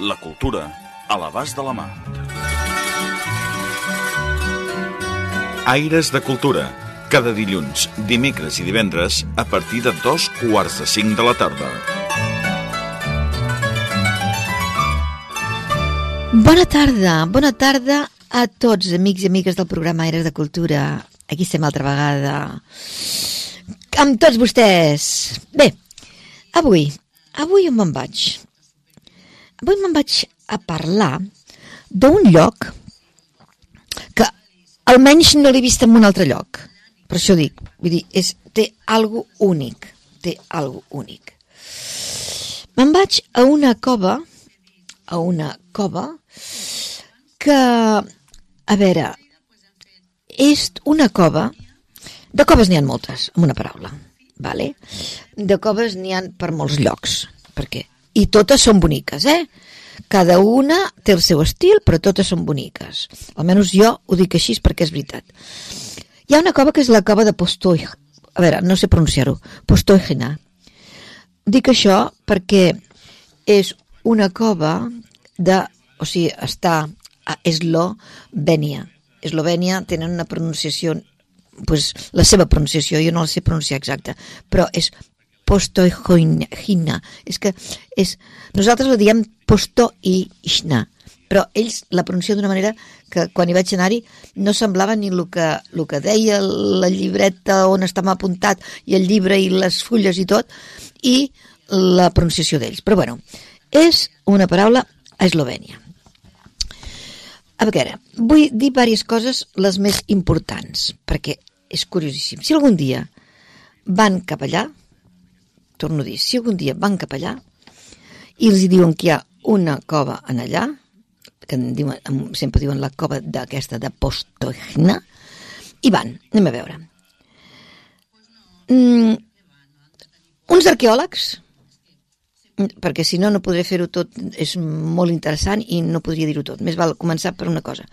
La cultura a l'abast de la mà. Aires de Cultura. Cada dilluns, dimecres i divendres a partir de dos quarts de cinc de la tarda. Bona tarda, bona tarda a tots, amics i amigues del programa Aires de Cultura. Aquí estem altra vegada amb tots vostès. Bé, avui, avui on me'n vaig? Avui me'n vaig a parlar d'un lloc que almenys no l'he vist en un altre lloc. Per això dic, vull dir, és, té algo únic, té algo únic. Me'n vaig a una cova, a una cova que, a veure, és una cova, de coves n'hi ha moltes, amb una paraula, vale? de coves n'hi ha per molts llocs, perquè, i totes són boniques, eh? Cada una té el seu estil, però totes són boniques. Almenys jo ho dic així perquè és veritat. Hi ha una cova que és la cova de Postoi, a veure, no sé pronunciar-ho, Postoigina. Dic això perquè és una cova de, o sigui, està a Eslovènia. Eslovènia tenen una pronunciació, pues, la seva pronunciació, jo no la sé pronunciar exacta, però és Postoihina. És que és, nosaltres la diem Postoihina, però ells la pronuncien d'una manera que quan hi vaig anar-hi no semblava ni el que, el que deia la llibreta on estava apuntat i el llibre i les fulles i tot, i la pronunciació d'ells. Però bueno, és una paraula a Eslovènia. A veure, vull dir diverses coses, les més importants, perquè és curiosíssim. Si algun dia van cap allà, torno a dir, si algun dia van cap allà i els diuen que hi ha una cova en allà, que en diuen, sempre diuen la cova d'aquesta de Postojna, i van, anem a veure. Mm, uns arqueòlegs perquè si no, no podré fer-ho tot, és molt interessant i no podria dir-ho tot. Més val començar per una cosa.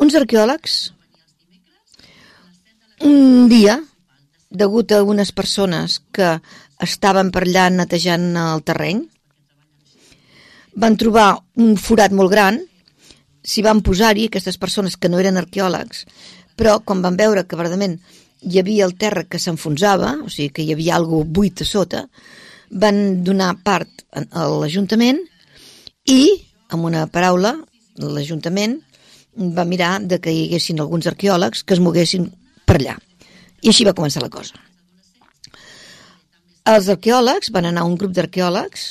Uns arqueòlegs, un dia, degut a unes persones que estaven per allà netejant el terreny, van trobar un forat molt gran, s'hi van posar-hi aquestes persones que no eren arqueòlegs, però quan van veure que verdament hi havia el terra que s'enfonsava, o sigui que hi havia alguna buit a sota, van donar part a l'Ajuntament i, amb una paraula, l'Ajuntament va mirar de que hi haguessin alguns arqueòlegs que es moguessin per allà. I així va començar la cosa. Els arqueòlegs van anar un grup d'arqueòlegs,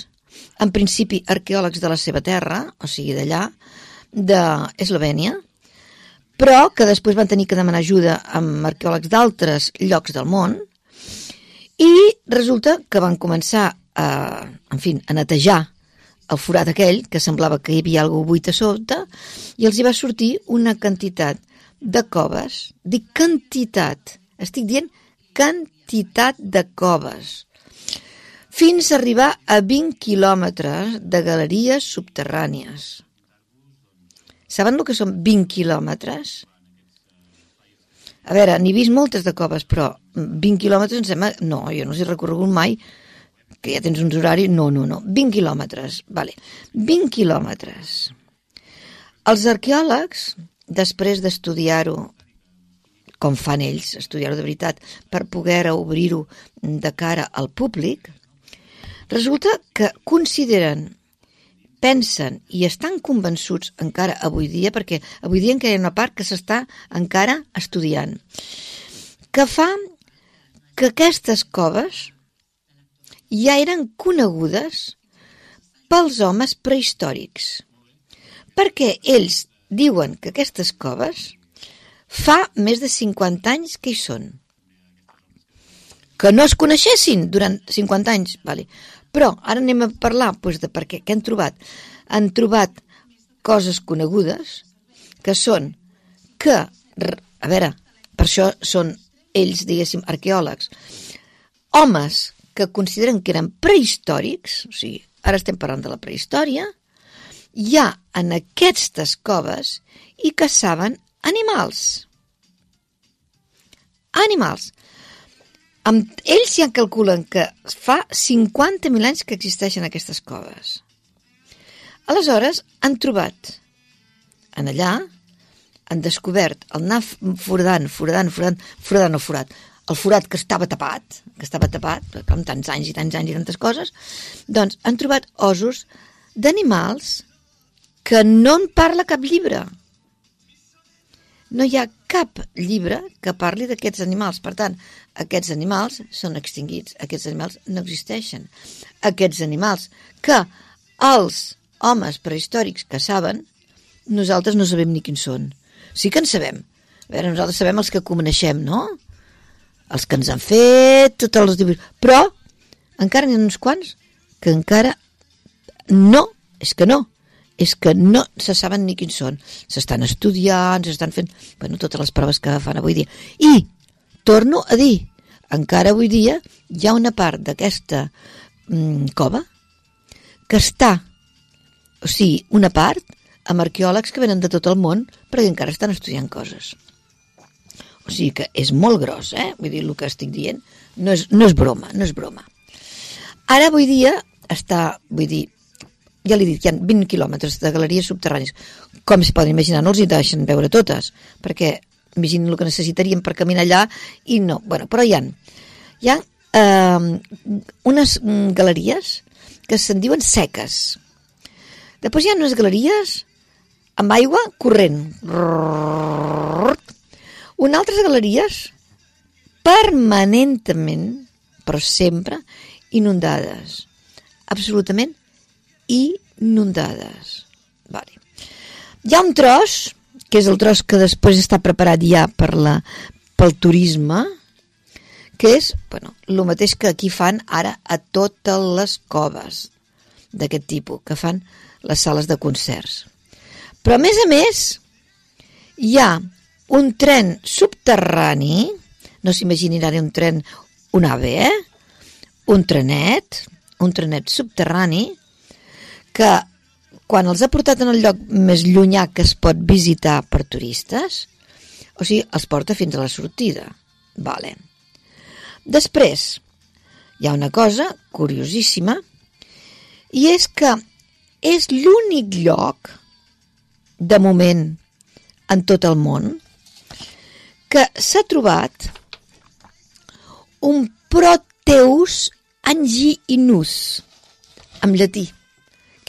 en principi arqueòlegs de la seva terra, o sigui d'allà, d'Eslovènia, però que després van tenir que demanar ajuda amb arqueòlegs d'altres llocs del món, i resulta que van començar a, en fi, a netejar el forat aquell, que semblava que hi havia alguna buit a sota, i els hi va sortir una quantitat de coves. Dic quantitat, estic dient quantitat de coves. Fins a arribar a 20 quilòmetres de galeries subterrànies. Saben el que són 20 quilòmetres? A veure, n'he vist moltes de coves, però 20 quilòmetres em sembla... No, jo no s'he recorregut mai, que ja tens uns horaris... No, no, no, 20 quilòmetres, vale. 20 quilòmetres. Els arqueòlegs, després d'estudiar-ho, com fan ells, estudiar-ho de veritat, per poder obrir-ho de cara al públic, resulta que consideren pensen i estan convençuts encara avui dia, perquè avui dia encara hi ha una part que s'està encara estudiant, que fa que aquestes coves ja eren conegudes pels homes prehistòrics, perquè ells diuen que aquestes coves fa més de 50 anys que hi són. Que no es coneixessin durant 50 anys, vale. Però ara anem a parlar doncs, de per què, què han trobat. Han trobat coses conegudes, que són que, a veure, per això són ells, diguéssim, arqueòlegs, homes que consideren que eren prehistòrics, o sigui, ara estem parlant de la prehistòria, hi ha en aquestes coves i caçaven animals. Animals. Amb, ells ja calculen que fa 50.000 anys que existeixen aquestes coves. Aleshores, han trobat en allà, han descobert el anar foradant, foradant, foradant, foradant o forat, el forat que estava tapat, que estava tapat, com tants anys i tants anys i tantes coses, doncs han trobat ossos d'animals que no en parla cap llibre. No hi ha cap llibre que parli d'aquests animals. Per tant, aquests animals són extinguits, aquests animals no existeixen. Aquests animals que els homes prehistòrics que saben, nosaltres no sabem ni quins són. Sí que en sabem. A veure, nosaltres sabem els que coneixem, no? Els que ens han fet, tots els dibuixos. Però encara n'hi ha uns quants que encara no, és que no, és que no se saben ni quins són. S'estan estudiant, s'estan fent bueno, totes les proves que fan avui dia. I, torno a dir, encara avui dia hi ha una part d'aquesta mm, cova que està, o sigui, una part amb arqueòlegs que venen de tot el món perquè encara estan estudiant coses. O sigui que és molt gros, eh? Vull dir, el que estic dient no és, no és broma, no és broma. Ara, avui dia, està, vull dir, ja l'he dit, hi ha 20 quilòmetres de galeries subterrànies. Com es poden imaginar, no els hi deixen veure totes, perquè imaginin el que necessitaríem per caminar allà i no. Bueno, però hi ha, hi ha eh, unes galeries que se'n diuen seques. Després hi ha unes galeries amb aigua corrent. Unes altres galeries permanentment, però sempre, inundades. Absolutament inundades. Vale. Hi ha un tros, que és el tros que després està preparat ja per la, pel turisme, que és bueno, el mateix que aquí fan ara a totes les coves d'aquest tipus, que fan les sales de concerts. Però a més a més hi ha un tren subterrani, no s'imaginin ara un tren, un AVE, eh? un trenet, un trenet subterrani, que quan els ha portat en el lloc més llunyà que es pot visitar per turistes, o sigui, els porta fins a la sortida. Vale. Després, hi ha una cosa curiosíssima, i és que és l'únic lloc, de moment, en tot el món, que s'ha trobat un Proteus anginus, en llatí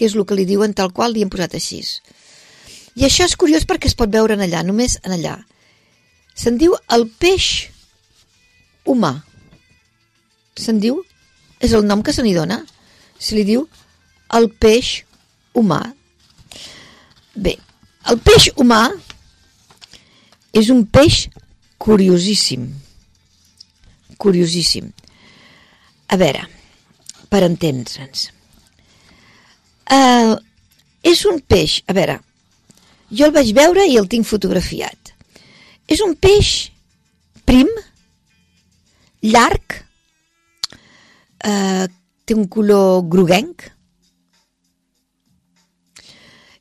que és el que li diuen tal qual li han posat així. I això és curiós perquè es pot veure en allà, només en allà. Se'n diu el peix humà. Se'n diu, és el nom que se n'hi dona, se li diu el peix humà. Bé, el peix humà és un peix curiosíssim. Curiosíssim. A veure, per entendre'ns. Uh, és un peix, a veure, jo el vaig veure i el tinc fotografiat. És un peix prim, llarg, uh, té un color groguenc,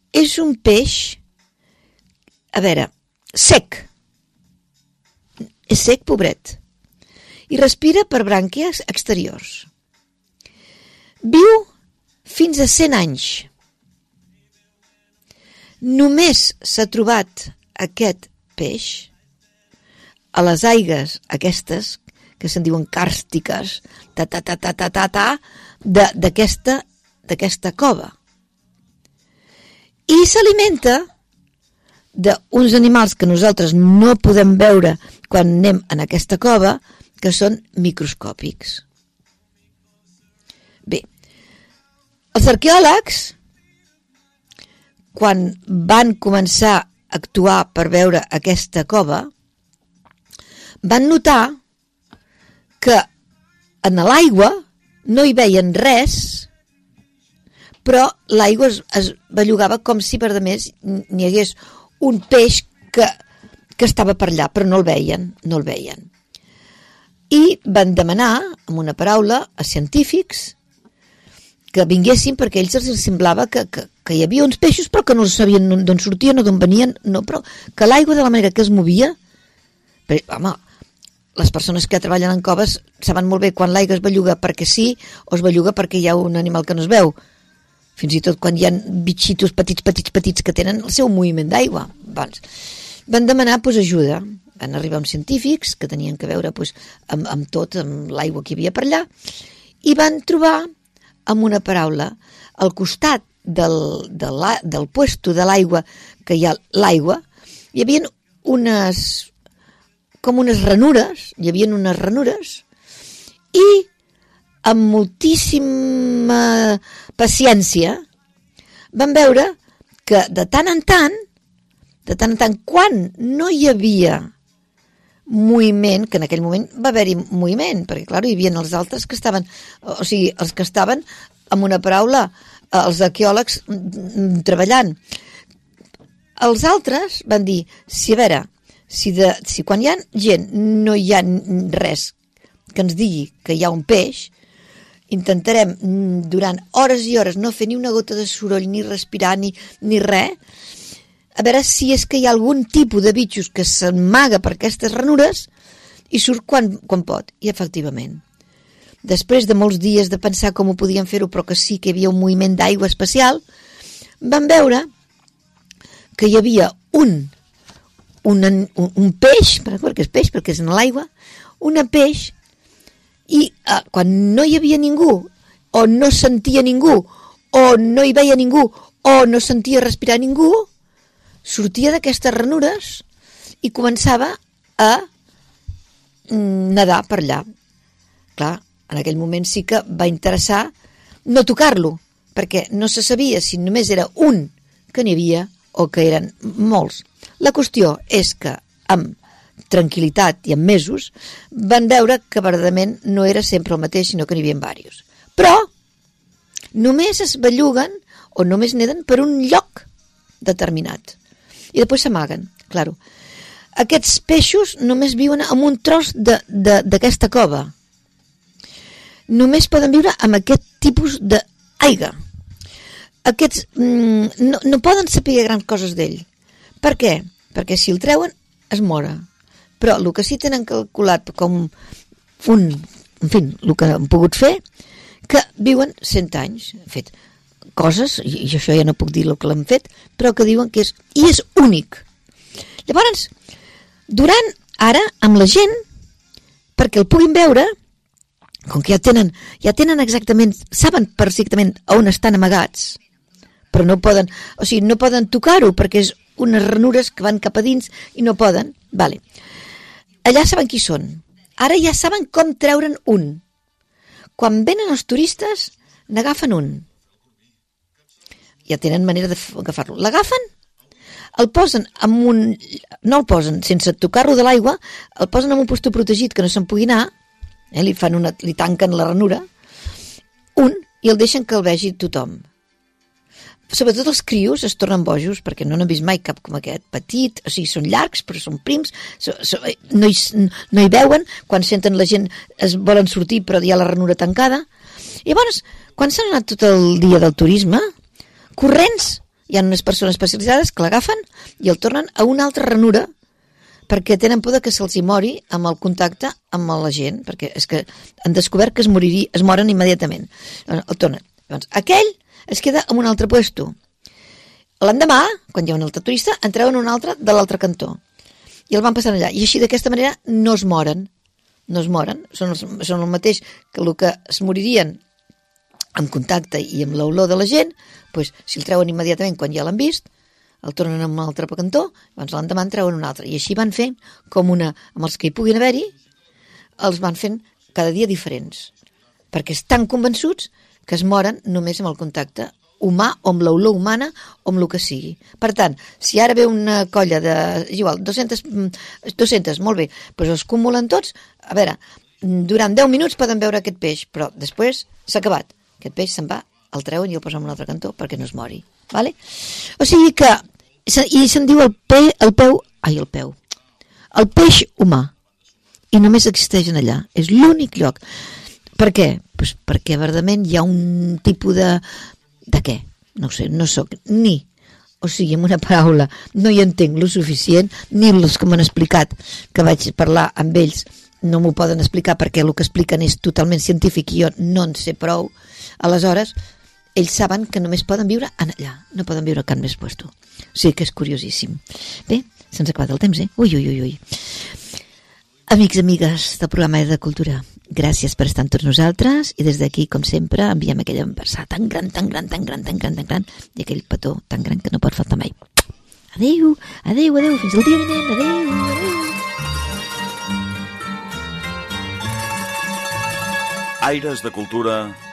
és un peix, a veure, sec, és sec, pobret, i respira per brànquies exteriors. Viu fins a 100 anys. Només s'ha trobat aquest peix a les aigues aquestes que se'n diuen càrstiques ta ta ta ta ta ta, ta d'aquesta d'aquesta cova i s'alimenta d'uns animals que nosaltres no podem veure quan anem en aquesta cova que són microscòpics Els arqueòlegs, quan van començar a actuar per veure aquesta cova, van notar que en l'aigua no hi veien res, però l'aigua es, es bellugava com si per de més n'hi hagués un peix que, que estava per allà, però no el veien, no el veien. I van demanar, amb una paraula, a científics que vinguessin perquè ells els semblava que, que, que hi havia uns peixos però que no sabien d'on sortien o d'on venien, no, però que l'aigua de la manera que es movia, però, home, les persones que treballen en coves saben molt bé quan l'aigua es belluga perquè sí o es belluga perquè hi ha un animal que no es veu. Fins i tot quan hi ha bitxitos petits, petits, petits que tenen el seu moviment d'aigua. Doncs, van demanar pues, ajuda. Van arribar uns científics que tenien que veure pues, amb, amb tot, amb l'aigua que hi havia per allà, i van trobar amb una paraula al costat del, de la, del puesto de l'aigua que hi ha l'aigua, hi havia unes com unes ranures, hi havia unes ranures, i amb moltíssima paciència van veure que de tant en tant, de tant en tant, quan no hi havia moviment, que en aquell moment va haver-hi moviment, perquè, clar, hi havia els altres que estaven, o sigui, els que estaven, amb una paraula, els arqueòlegs treballant. Els altres van dir, si a veure, si, de, si quan hi ha gent no hi ha res que ens digui que hi ha un peix, intentarem durant hores i hores no fer ni una gota de soroll, ni respirar, ni, ni res, a veure si és que hi ha algun tipus de bitxos que s'amaga per aquestes ranures i surt quan, quan pot. I efectivament, després de molts dies de pensar com ho podien fer-ho, però que sí que hi havia un moviment d'aigua especial, van veure que hi havia un un, un, un peix, perquè és peix, perquè és en l'aigua, una peix, i eh, quan no hi havia ningú, o no sentia ningú, o no hi veia ningú, o no sentia respirar ningú, sortia d'aquestes ranures i començava a mm, nedar per allà. Clar, en aquell moment sí que va interessar no tocar-lo, perquè no se sabia si només era un que n'hi havia o que eren molts. La qüestió és que amb tranquil·litat i en mesos van veure que verdament no era sempre el mateix, sinó que n'hi havia diversos. Però només es belluguen o només neden per un lloc determinat. I després s'amaguen, claro. Aquests peixos només viuen en un tros d'aquesta cova. Només poden viure amb aquest tipus d'aigua aquests mm, no, no poden saber grans coses d'ell. Per què? Perquè si el treuen es mora. Però el que sí tenen calculat com un, en fi, el que han pogut fer, que viuen 100 anys. Han fet coses, i això ja no puc dir el que l'han fet, però que diuen que és, i és únic. Llavors, durant ara, amb la gent, perquè el puguin veure, com que ja tenen, ja tenen exactament, saben perfectament on estan amagats, però no poden, o sigui, no poden tocar-ho perquè és unes ranures que van cap a dins i no poden. Vale. Allà saben qui són. Ara ja saben com treure'n un. Quan venen els turistes, n'agafen un. Ja tenen manera d'agafar-lo. L'agafen, el posen amb un... No el posen sense tocar-lo de l'aigua, el posen en un puesto protegit que no se'n pugui anar, eh, li, fan una, li tanquen la ranura, un, i el deixen que el vegi tothom sobretot els crios es tornen bojos perquè no n'han vist mai cap com aquest, petit, o sigui, són llargs però són prims, so, so, no, hi, no hi veuen, quan senten la gent es volen sortir però hi ha la ranura tancada i llavors, quan s'han anat tot el dia del turisme corrents, hi ha unes persones especialitzades que l'agafen i el tornen a una altra ranura perquè tenen por de que se'ls mori amb el contacte amb la gent, perquè és que han descobert que es, moriria, es moren immediatament. El tornen. Llavors, aquell es queda en un altre puesto. L'endemà, quan hi ha un altre turista, en treuen un altre de l'altre cantó. I el van passant allà. I així d'aquesta manera no es moren. No es moren. Són, els, són el mateix que el que es moririen en contacte i amb l'olor de la gent, doncs, si el treuen immediatament quan ja l'han vist, el tornen a un altre cantó, llavors l'endemà en treuen un altre. I així van fent com una, amb els que hi puguin haver-hi, els van fent cada dia diferents. Perquè estan convençuts que es moren només amb el contacte humà o amb l'olor humana o amb el que sigui. Per tant, si ara ve una colla de, igual, 200, 200 molt bé, doncs els acumulen tots, a veure, durant 10 minuts poden veure aquest peix, però després s'ha acabat. Aquest peix se'n va el treuen i el posen en un altre cantó perquè no es mori. Vale? O sigui que, i se'n diu el, pe, el peu, ai, el peu, el peix humà, i només existeix allà, és l'únic lloc. Per què? Pues perquè verdament hi ha un tipus de... de què? No sé, no sóc ni o sigui, amb una paraula, no hi entenc lo suficient, ni els que m'han explicat, que vaig parlar amb ells, no m'ho poden explicar perquè el que expliquen és totalment científic i jo no en sé prou. Aleshores, ells saben que només poden viure en allà, no poden viure a cap més puesto. O sigui que és curiosíssim. Bé, se'ns ha acabat el temps, eh? Ui, ui, ui, ui. Amics, amigues del programa de Cultura, gràcies per estar amb tots nosaltres i des d'aquí, com sempre, enviem aquella enversada tan gran, tan gran, tan gran, tan gran, tan gran i aquell petó tan gran que no pot faltar mai. Adeu, adeu, adeu, fins el dia vinent, adeu, adeu. Aires de Cultura